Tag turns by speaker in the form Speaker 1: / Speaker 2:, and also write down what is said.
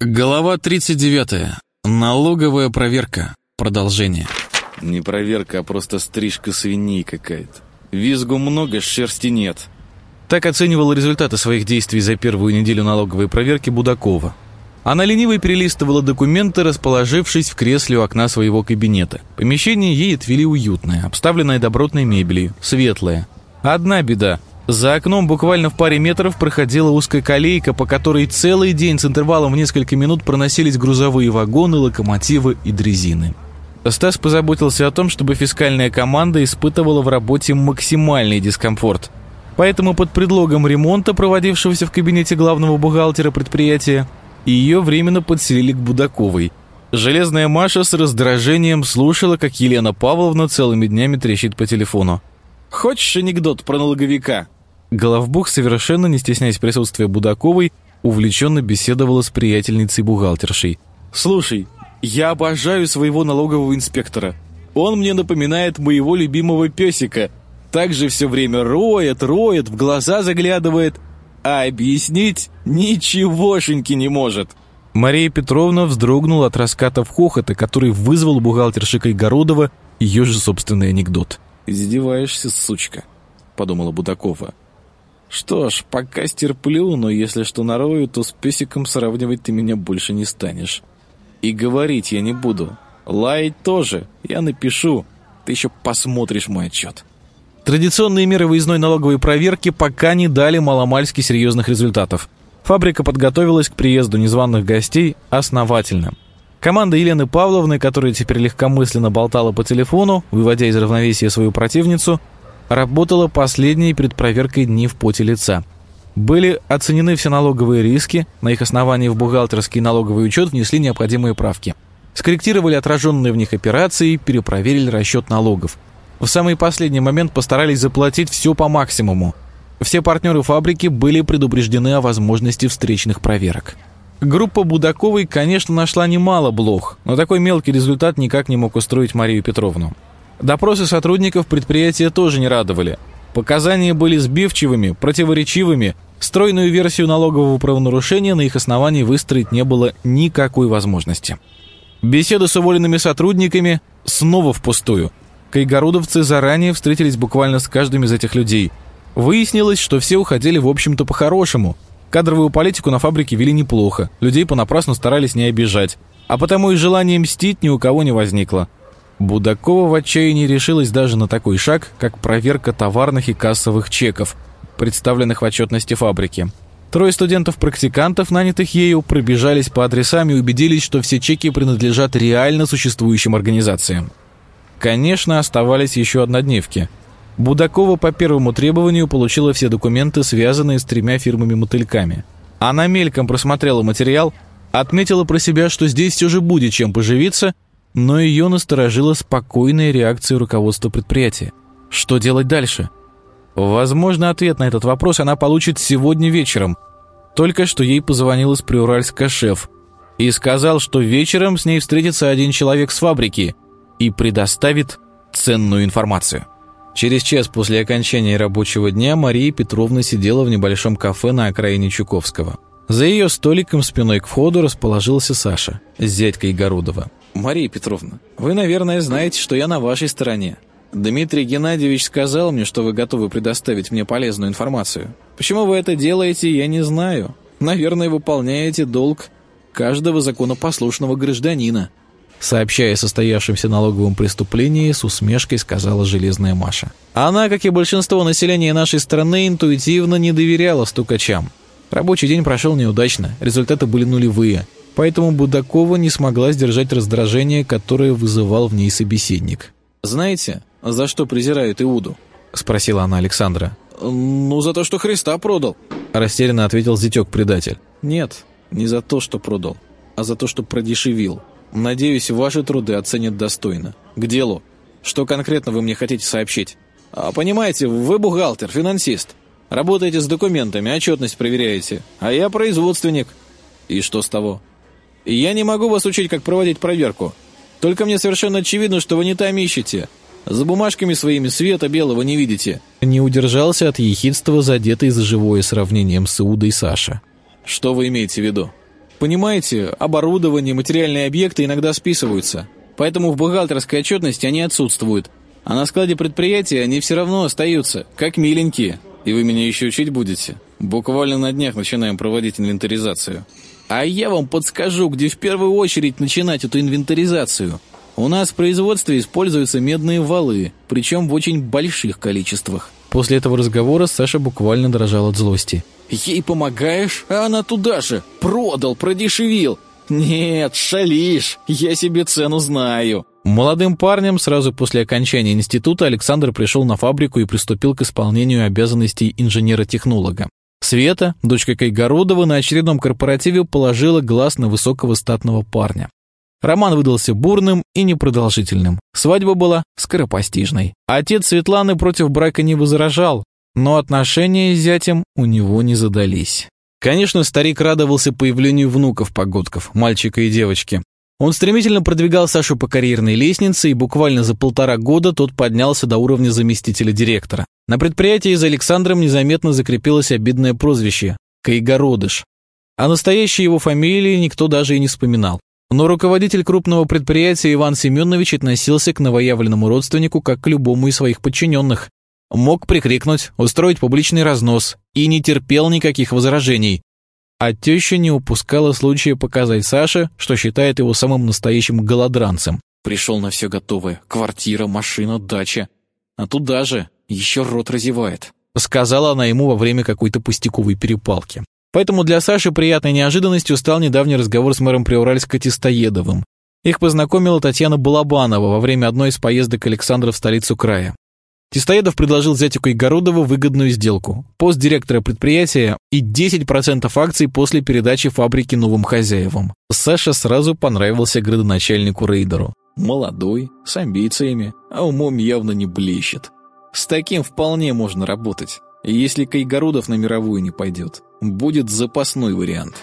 Speaker 1: Глава 39. Налоговая проверка. Продолжение.
Speaker 2: Не проверка, а просто стрижка свиней какая-то. Визгу много, шерсти нет.
Speaker 1: Так оценивала результаты своих действий за первую неделю налоговой проверки Будакова. Она лениво перелистывала документы, расположившись в кресле у окна своего кабинета. Помещение ей отвели уютное, обставленное добротной мебелью, светлое. Одна беда за окном буквально в паре метров проходила узкая колейка, по которой целый день с интервалом в несколько минут проносились грузовые вагоны, локомотивы и дрезины. Стас позаботился о том, чтобы фискальная команда испытывала в работе максимальный дискомфорт. Поэтому под предлогом ремонта, проводившегося в кабинете главного бухгалтера предприятия, ее временно подселили к Будаковой. Железная Маша с раздражением слушала, как Елена Павловна целыми днями трещит по телефону.
Speaker 2: «Хочешь анекдот про налоговика?»
Speaker 1: Головбух, совершенно не стесняясь присутствия Будаковой, увлеченно беседовала с приятельницей-бухгалтершей.
Speaker 2: «Слушай, я обожаю своего налогового инспектора. Он мне напоминает моего любимого песика. Также все время роет, роет, в глаза заглядывает, а объяснить ничегошеньки не может».
Speaker 1: Мария Петровна вздрогнула от раскатов хохота, который вызвал бухгалтерша Кайгородова ее же собственный анекдот.
Speaker 2: «Издеваешься, сучка», — подумала Будакова. Что ж, пока стерплю, но если что нарою, то с песиком сравнивать ты меня больше не станешь. И говорить я не буду. Лаять тоже. Я напишу. Ты еще посмотришь мой отчет.
Speaker 1: Традиционные меры выездной налоговой проверки пока не дали маломальски серьезных результатов. Фабрика подготовилась к приезду незваных гостей основательно. Команда Елены Павловны, которая теперь легкомысленно болтала по телефону, выводя из равновесия свою противницу, работала последней перед проверкой дни в поте лица. Были оценены все налоговые риски, на их основании в бухгалтерский налоговый учет внесли необходимые правки. Скорректировали отраженные в них операции, перепроверили расчет налогов. В самый последний момент постарались заплатить все по максимуму. Все партнеры фабрики были предупреждены о возможности встречных проверок. Группа Будаковой, конечно, нашла немало блох, но такой мелкий результат никак не мог устроить Марию Петровну. Допросы сотрудников предприятия тоже не радовали. Показания были сбивчивыми, противоречивыми, стройную версию налогового правонарушения на их основании выстроить не было никакой возможности. Беседы с уволенными сотрудниками снова впустую. Кайгородовцы заранее встретились буквально с каждым из этих людей. Выяснилось, что все уходили в общем-то по-хорошему. Кадровую политику на фабрике вели неплохо, людей понапрасну старались не обижать. А потому и желание мстить ни у кого не возникло. Будакова в отчаянии решилась даже на такой шаг, как проверка товарных и кассовых чеков, представленных в отчетности фабрики. Трое студентов-практикантов, нанятых ею, пробежались по адресам и убедились, что все чеки принадлежат реально существующим организациям. Конечно, оставались еще однодневки. Будакова по первому требованию получила все документы, связанные с тремя фирмами-мотыльками. Она мельком просмотрела материал, отметила про себя, что здесь все будет чем поживиться, но ее насторожила спокойная реакция руководства предприятия. Что делать дальше? Возможно, ответ на этот вопрос она получит сегодня вечером. Только что ей позвонил из Приуральска шеф и сказал, что вечером с ней встретится один человек с фабрики и предоставит ценную информацию. Через час после окончания рабочего дня Мария Петровна сидела в небольшом кафе на окраине Чуковского. За ее столиком спиной к входу расположился Саша с зятькой Городова.
Speaker 2: «Мария Петровна, вы, наверное, знаете, что я на вашей стороне. Дмитрий Геннадьевич сказал мне, что вы готовы предоставить мне полезную информацию. Почему вы это делаете, я не знаю. Наверное, выполняете долг каждого законопослушного гражданина».
Speaker 1: Сообщая о состоявшемся налоговом преступлении, с усмешкой сказала Железная Маша. Она, как и большинство населения нашей страны, интуитивно не доверяла стукачам. Рабочий день прошел неудачно, результаты были нулевые – Поэтому Будакова не смогла сдержать раздражение, которое вызывал в ней собеседник.
Speaker 2: «Знаете, за что презирают Иуду?»
Speaker 1: — спросила она Александра.
Speaker 2: «Ну, за то, что Христа продал», —
Speaker 1: растерянно ответил зятек-предатель.
Speaker 2: «Нет, не за то, что продал, а за то, что продешевил. Надеюсь, ваши труды оценят достойно. К делу. Что конкретно вы мне хотите сообщить? А, понимаете, вы бухгалтер, финансист. Работаете с документами, отчетность проверяете. А я производственник. И что с того?» Я не могу вас учить, как проводить проверку. Только мне совершенно очевидно, что вы не там ищете. За бумажками своими света белого не видите».
Speaker 1: Не удержался от ехидства, задетый за живое сравнением с Иудой Саша.
Speaker 2: «Что вы имеете в виду?» Понимаете, оборудование, материальные объекты иногда списываются. Поэтому в бухгалтерской отчетности они отсутствуют. А на складе предприятия они все равно остаются, как миленькие. И вы меня еще учить будете? Буквально на днях начинаем проводить инвентаризацию. А я вам подскажу, где в первую очередь начинать эту инвентаризацию. У нас в производстве используются медные валы, причем в очень больших количествах.
Speaker 1: После этого разговора Саша буквально дрожал от злости.
Speaker 2: Ей помогаешь, а она туда же. Продал, продешевил. Нет, шалишь, я себе цену знаю.
Speaker 1: Молодым парнем сразу после окончания института Александр пришел на фабрику и приступил к исполнению обязанностей инженера-технолога. Света, дочка Кайгородова, на очередном корпоративе положила глаз на высокого статного парня. Роман выдался бурным и непродолжительным. Свадьба была скоропостижной. Отец Светланы против брака не возражал, но отношения с зятем у него не задались. Конечно, старик радовался появлению внуков-погодков, мальчика и девочки. Он стремительно продвигал Сашу по карьерной лестнице, и буквально за полтора года тот поднялся до уровня заместителя директора. На предприятии за Александром незаметно закрепилось обидное прозвище – Кайгородыш. О настоящей его фамилии никто даже и не вспоминал. Но руководитель крупного предприятия Иван Семенович относился к новоявленному родственнику как к любому из своих подчиненных. Мог прикрикнуть, устроить публичный разнос и не терпел никаких возражений. А теща не упускала случая показать Саше, что считает его самым настоящим голодранцем. Пришел на все готовое. Квартира, машина, дача. А тут даже еще рот разевает. Сказала она ему во время какой-то пустяковой перепалки. Поэтому для Саши приятной неожиданностью стал недавний разговор с мэром Приуральска Тестоедовым. Их познакомила Татьяна Балабанова во время одной из поездок Александра в столицу края. Тестоедов предложил зятику Игородову выгодную сделку. Пост директора предприятия и 10% акций после передачи фабрики новым хозяевам. Саша сразу понравился градоначальнику Рейдеру. Молодой, с амбициями, а умом явно не блещет. С таким вполне можно работать. Если Кайгородов на мировую не пойдет, будет запасной вариант.